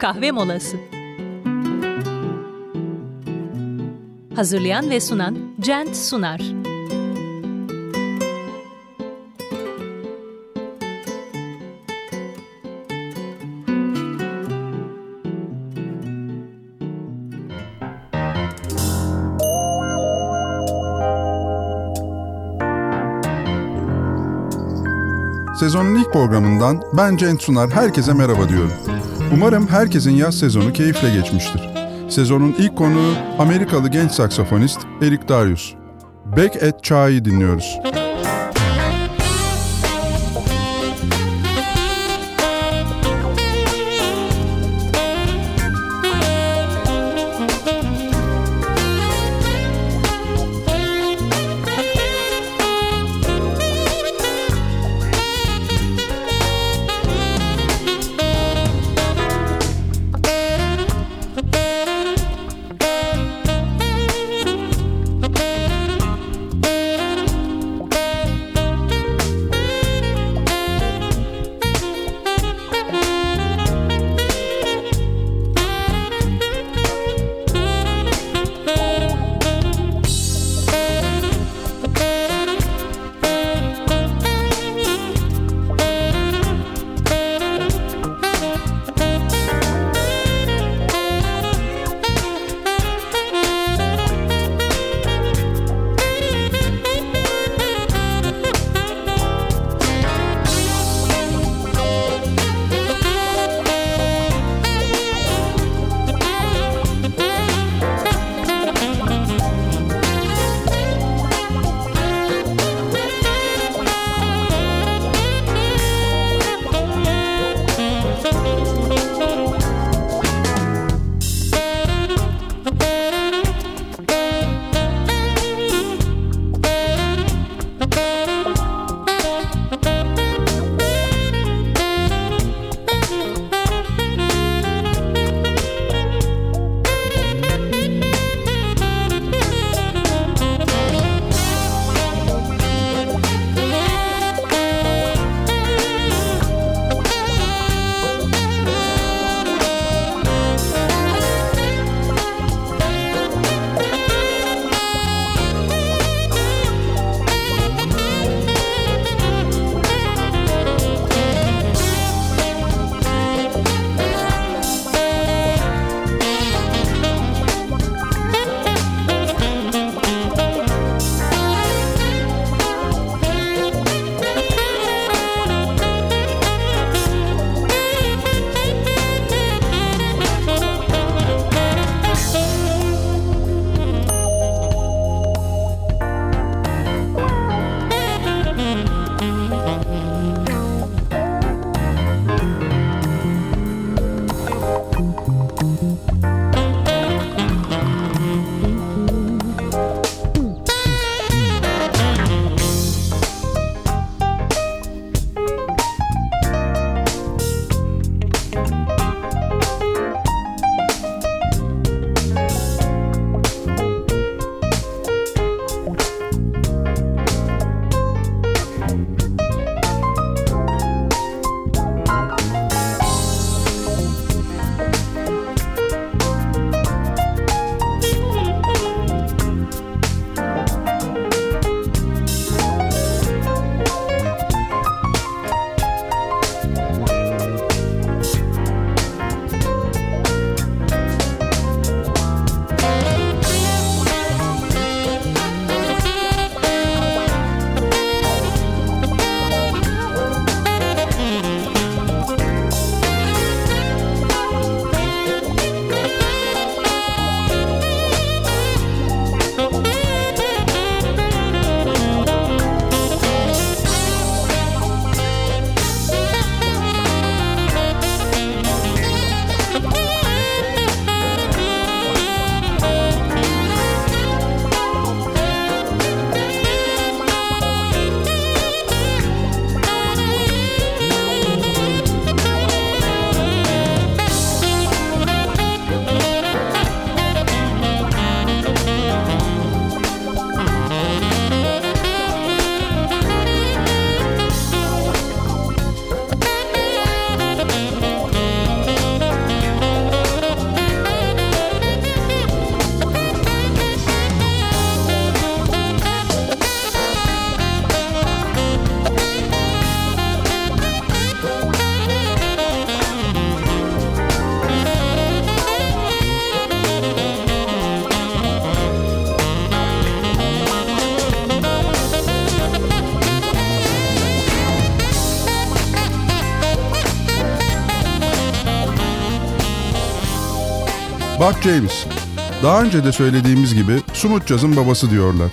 kahve molası. Hazırlayan ve sunan Cent Sunar. Sezonun ilk programından ben Cenk Sunar herkese merhaba diyorum. Umarım herkesin yaz sezonu keyifle geçmiştir. Sezonun ilk konuğu Amerikalı genç saksafonist Eric Darius. Back at Chai'yi dinliyoruz. Bob James. Daha önce de söylediğimiz gibi smooth jazz'ın babası diyorlar.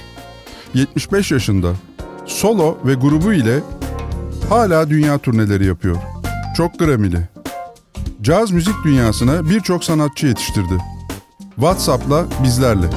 75 yaşında. Solo ve grubu ile hala dünya turneleri yapıyor. Çok Grammy'li. Caz müzik dünyasına birçok sanatçı yetiştirdi. WhatsApp'la bizlerle.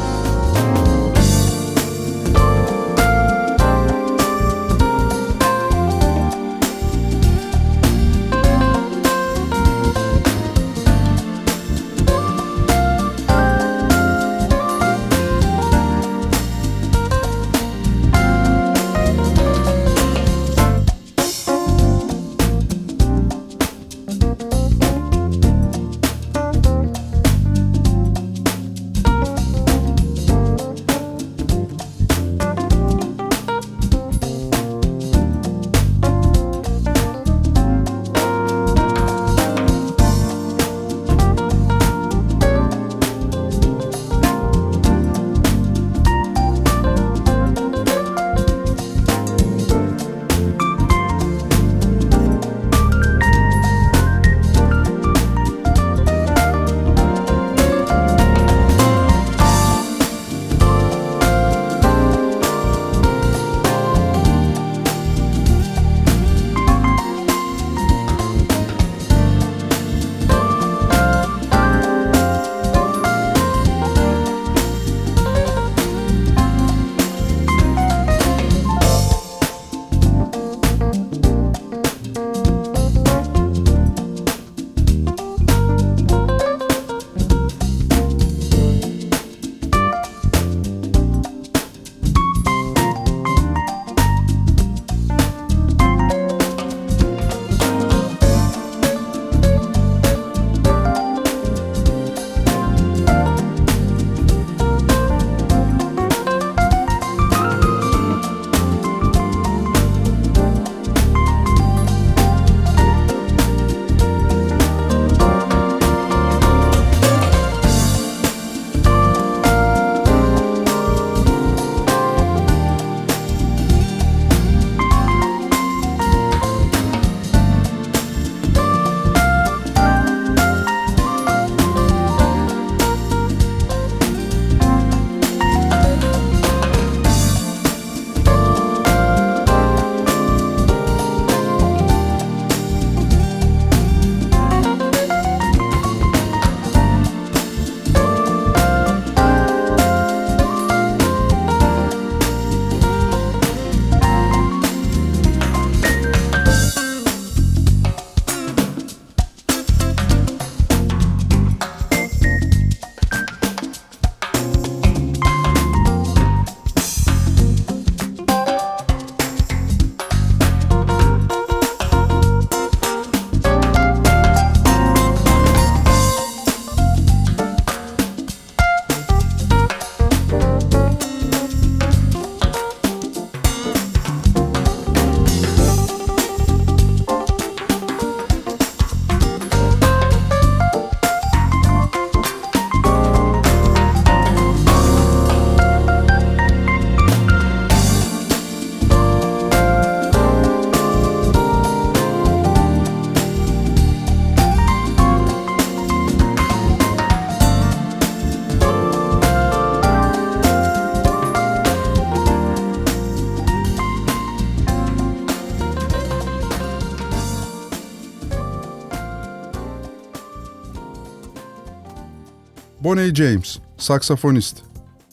Bonnie James, saksafonist.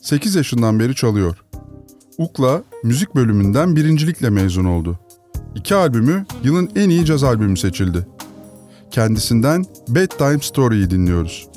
8 yaşından beri çalıyor. UKLA müzik bölümünden birincilikle mezun oldu. İki albümü yılın en iyi caz albümü seçildi. Kendisinden Bedtime Story'yi dinliyoruz.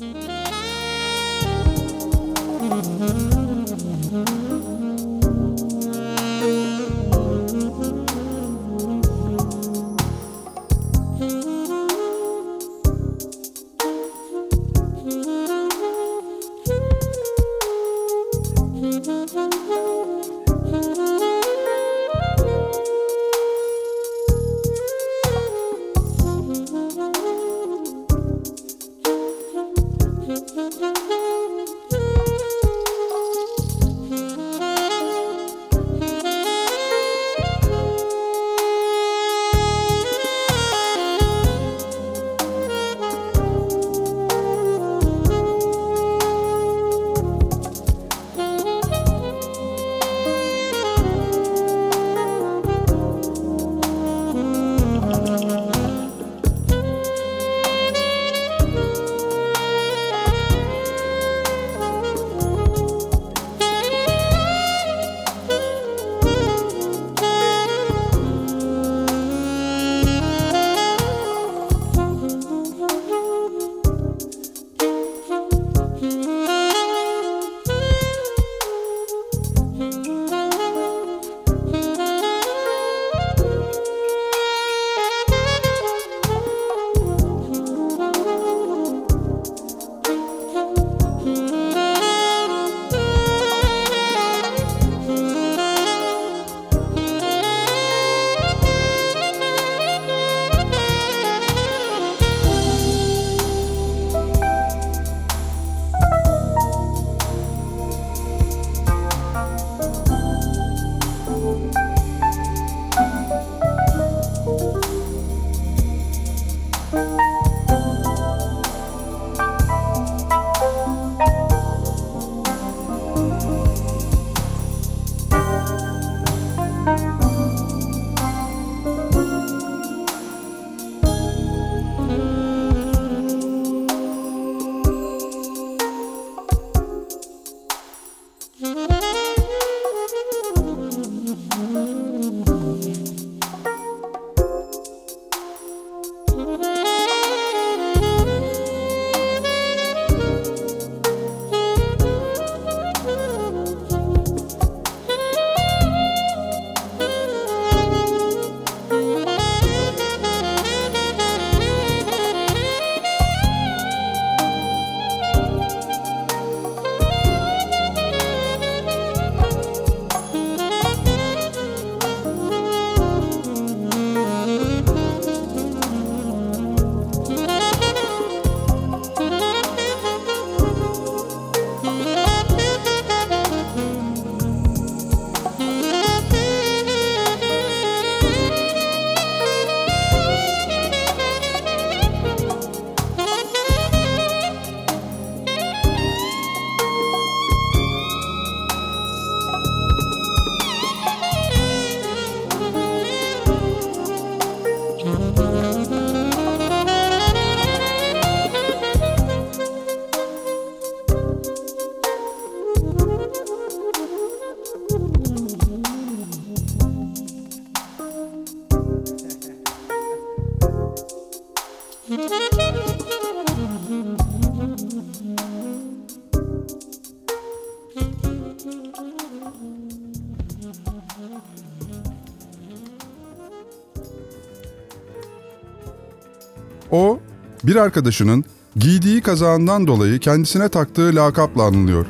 bir arkadaşının giydiği kazağından dolayı kendisine taktığı lakapla anılıyor.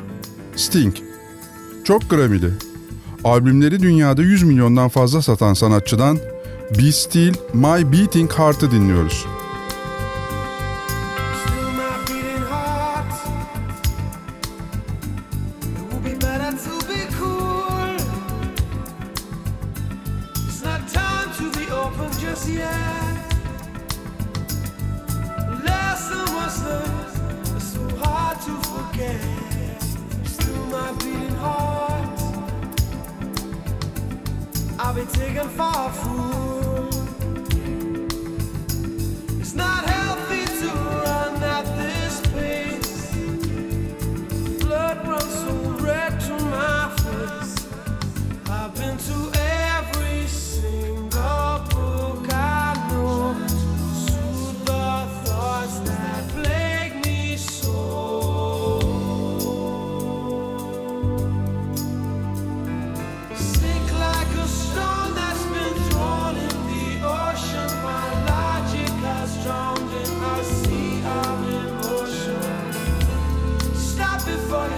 Sting. Çok gramili. Albümleri dünyada 100 milyondan fazla satan sanatçıdan Be Still My Beating Heart'ı dinliyoruz.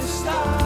stop.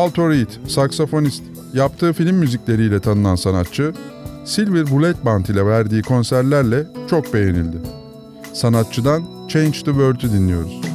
Alto Reed, saksafonist, yaptığı film müzikleriyle tanınan sanatçı, Silver Bullet Band ile verdiği konserlerle çok beğenildi. Sanatçıdan Change the World'ü dinliyoruz.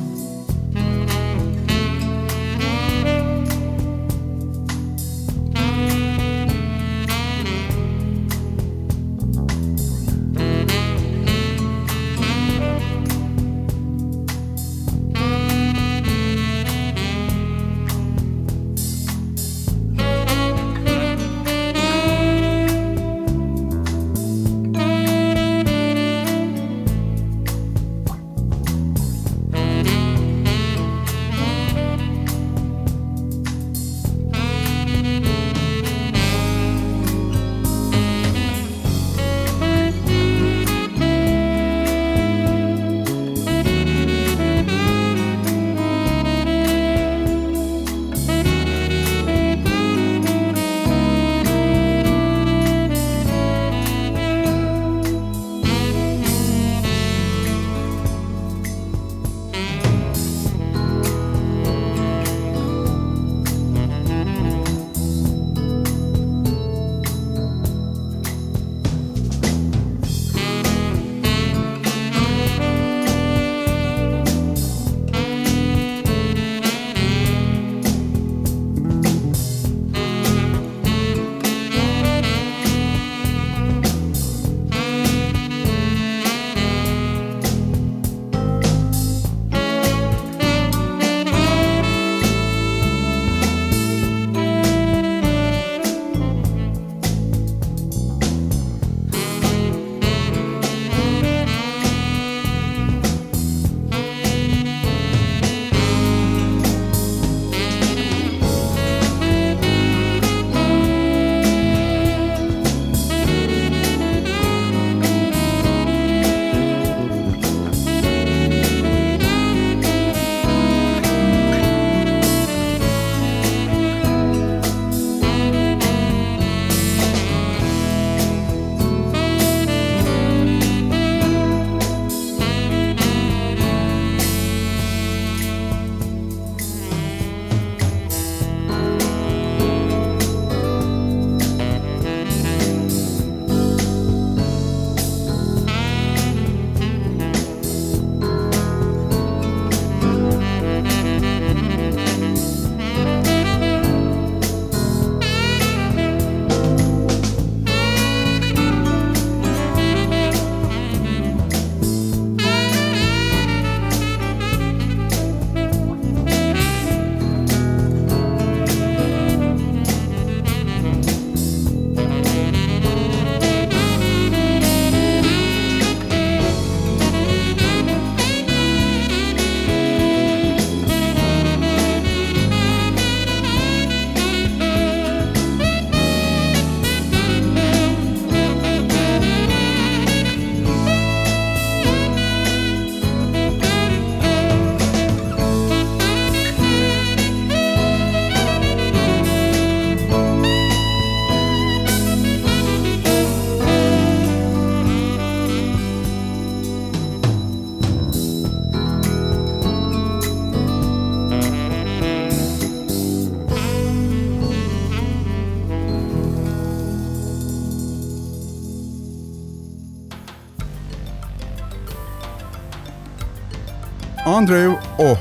Andreu Oh,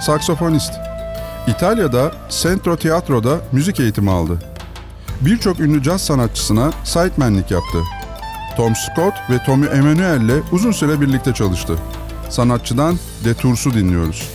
saksafonist. İtalya'da Centro Teatro'da müzik eğitimi aldı. Birçok ünlü caz sanatçısına sidemenlik yaptı. Tom Scott ve Tommy Emmanuel ile uzun süre birlikte çalıştı. Sanatçıdan De Tours'u dinliyoruz.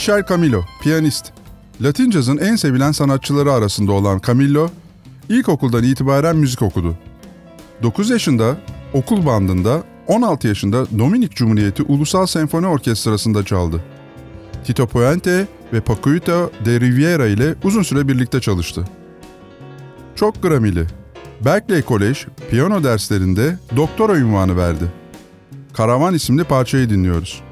Michel Camilo, piyanist. Latin cazın en sevilen sanatçıları arasında olan Camilo, ilkokuldan itibaren müzik okudu. 9 yaşında okul bandında, 16 yaşında Dominik Cumhuriyeti Ulusal Senfoni Orkestrası'nda çaldı. Tito Puente ve Paquito de Rivera ile uzun süre birlikte çalıştı. Çok gramili. Berkeley College piyano derslerinde doktora ünvanı verdi. Karavan isimli parçayı dinliyoruz.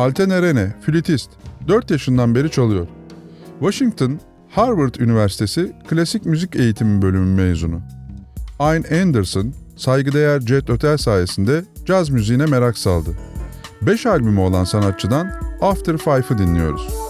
Alten Erene, flütist. 4 yaşından beri çalıyor. Washington, Harvard Üniversitesi Klasik Müzik Eğitimi Bölümü mezunu. Ayn Anderson, saygıdeğer Jet Ötel sayesinde caz müziğine merak saldı. 5 albümü olan sanatçıdan After Five'ı dinliyoruz.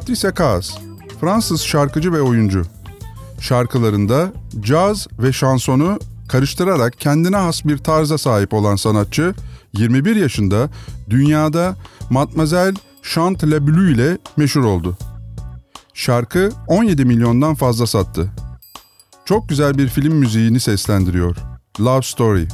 Patricia Kaas, Fransız şarkıcı ve oyuncu. Şarkılarında caz ve şansonu karıştırarak kendine has bir tarza sahip olan sanatçı, 21 yaşında dünyada Mademoiselle Chante Le Bleu ile meşhur oldu. Şarkı 17 milyondan fazla sattı. Çok güzel bir film müziğini seslendiriyor. Love Story.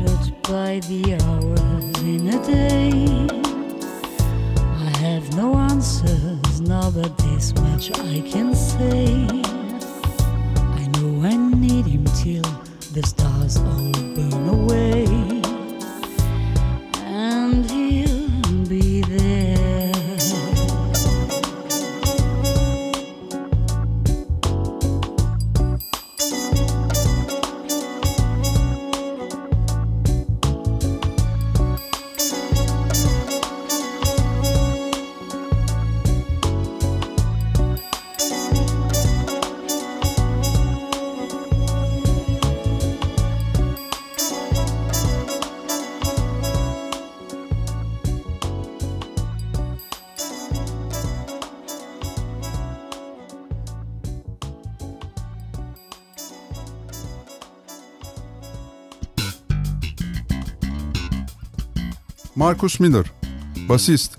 Measured by the hours in a day? I have no answers now, but this much I can say. I know I need him till the stars all burn Marcus Miller, basist.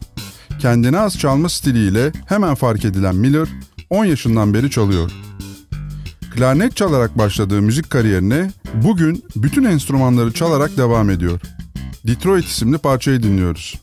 Kendine az çalma stiliyle hemen fark edilen Miller, 10 yaşından beri çalıyor. Klarnet çalarak başladığı müzik kariyerine bugün bütün enstrümanları çalarak devam ediyor. Detroit isimli parçayı dinliyoruz.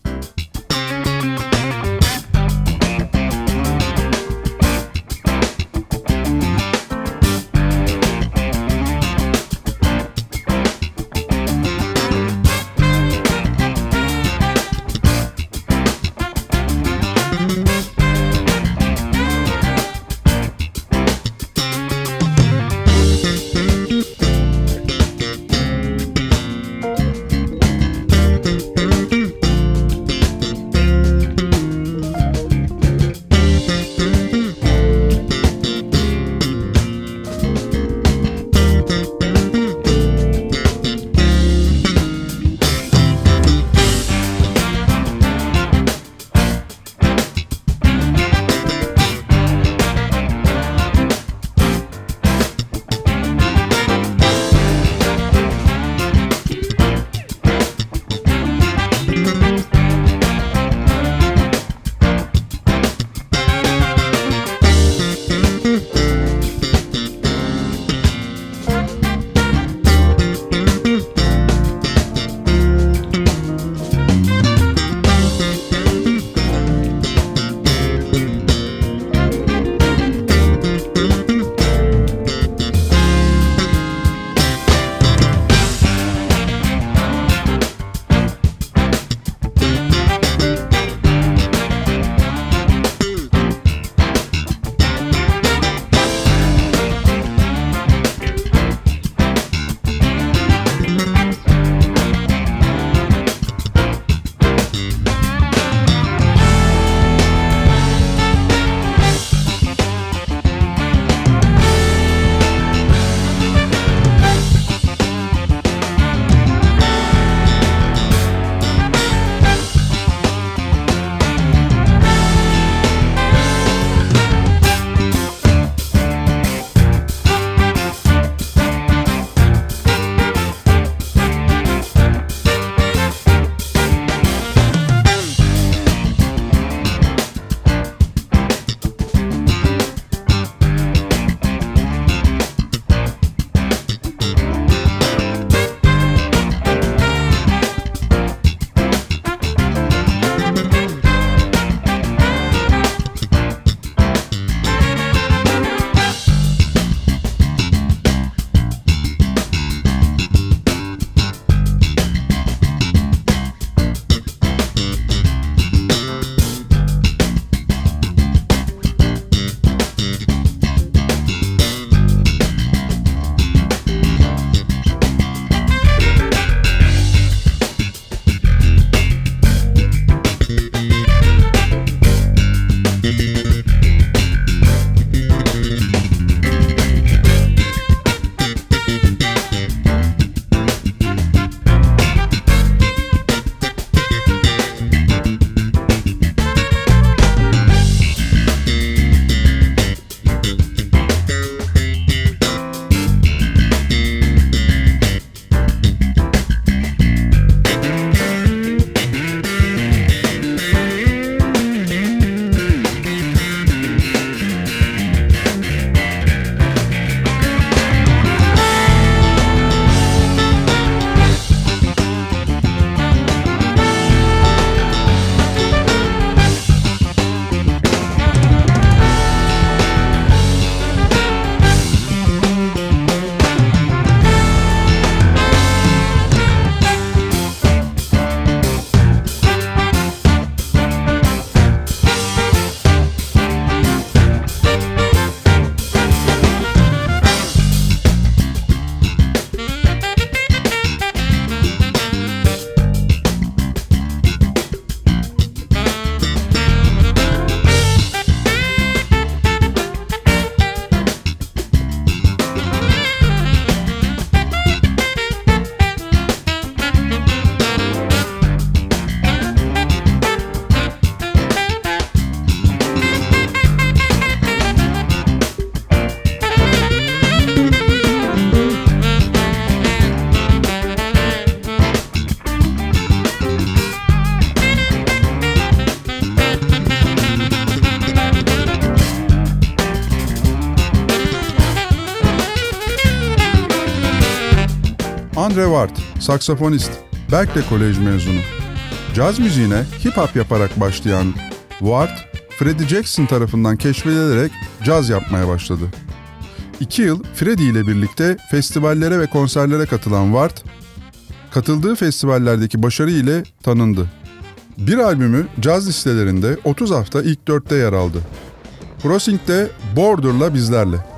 Andre Ward, saksafonist, Berkeley Kolej mezunu. Caz müziğine hip hop yaparak başlayan Ward, Freddie Jackson tarafından keşfedilerek caz yapmaya başladı. İki yıl Freddie ile birlikte festivallere ve konserlere katılan Ward, katıldığı festivallerdeki başarı ile tanındı. Bir albümü caz listelerinde 30 hafta ilk dörtte yer aldı. Crossing'de Border'la bizlerle.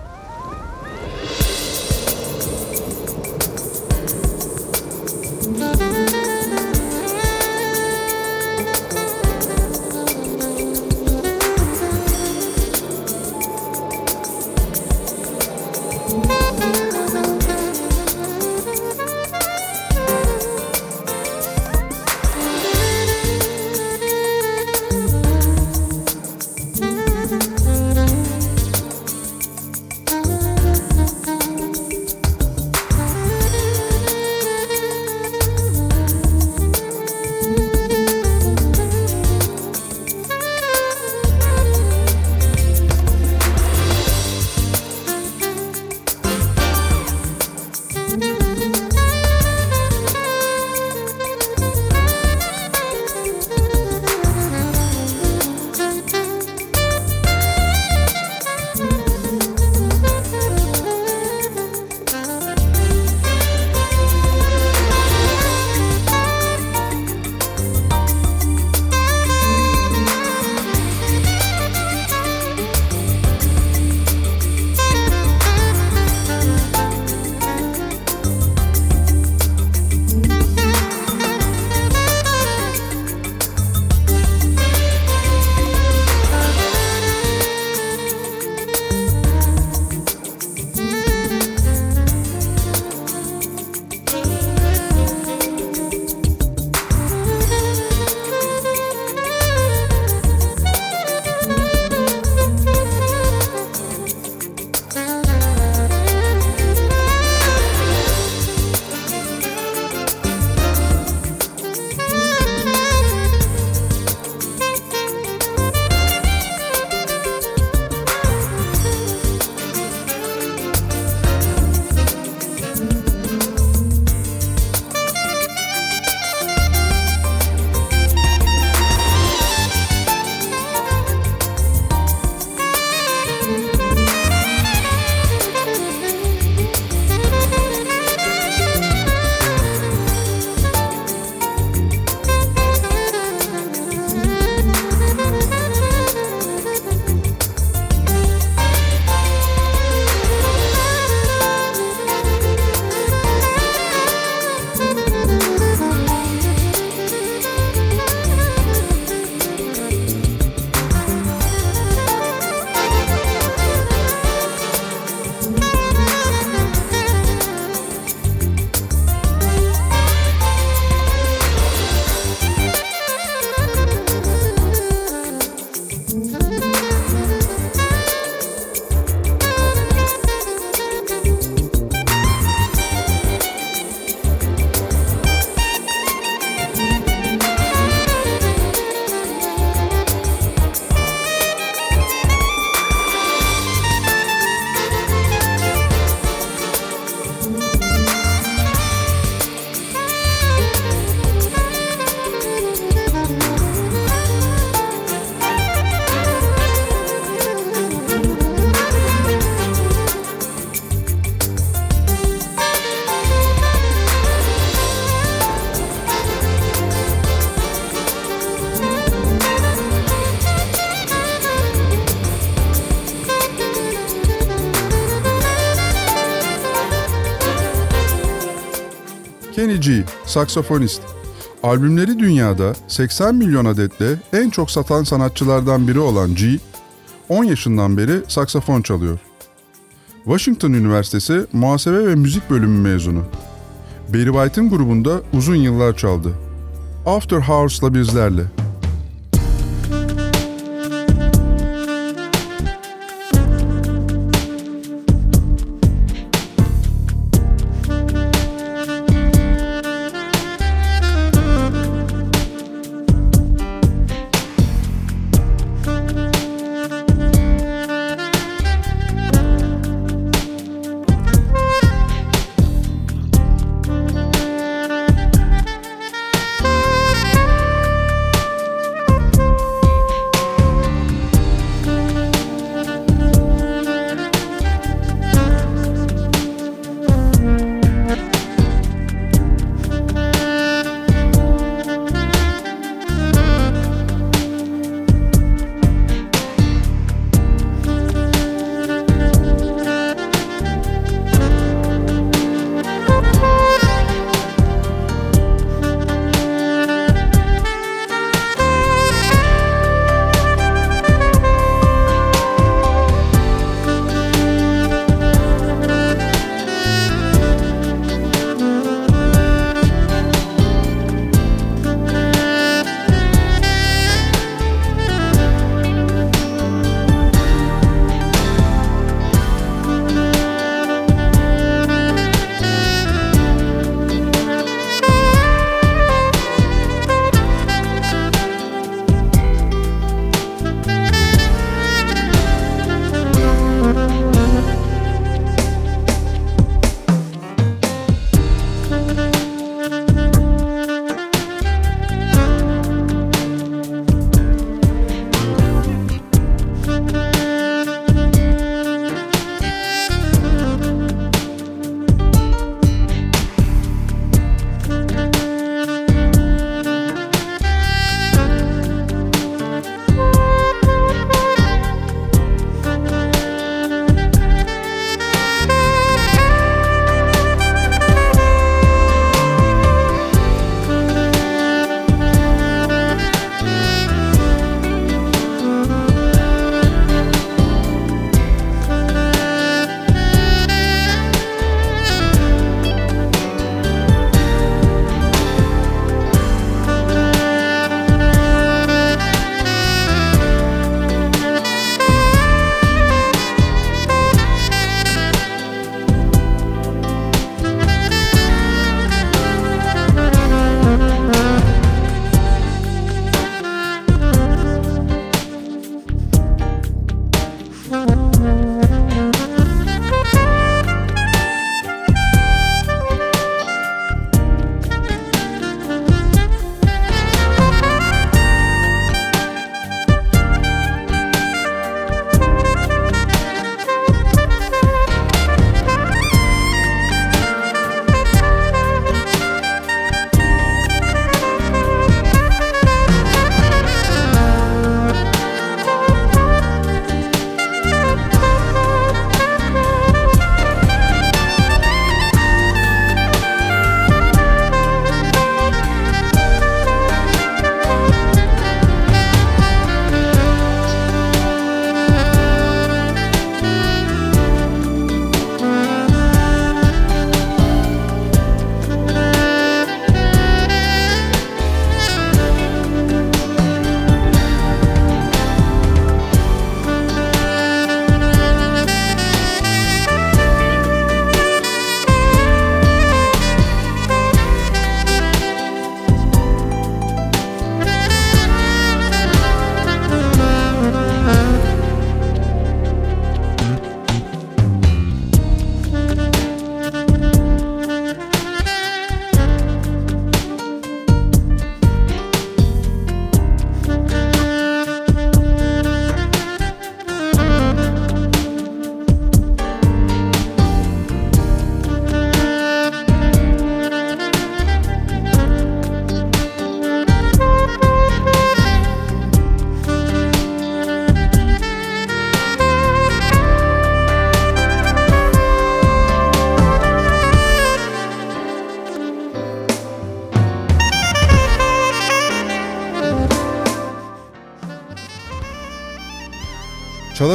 G, saksafonist. Albümleri dünyada 80 milyon adetle en çok satan sanatçılardan biri olan G, 10 yaşından beri saksafon çalıyor. Washington Üniversitesi Muhasebe ve Müzik Bölümü mezunu. Barry White'ın grubunda uzun yıllar çaldı. After Hours'la bizlerle.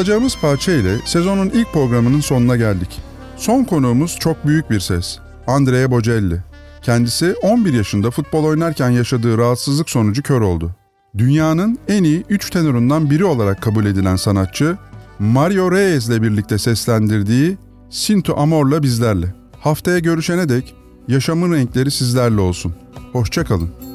Çalacağımız parça ile sezonun ilk programının sonuna geldik. Son konuğumuz çok büyük bir ses. Andrea Bocelli. Kendisi 11 yaşında futbol oynarken yaşadığı rahatsızlık sonucu kör oldu. Dünyanın en iyi 3 tenorundan biri olarak kabul edilen sanatçı, Mario Reyes ile birlikte seslendirdiği Sinto Amor'la bizlerle. Haftaya görüşene dek yaşamın renkleri sizlerle olsun. Hoşçakalın.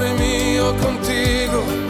Padre mío, contigo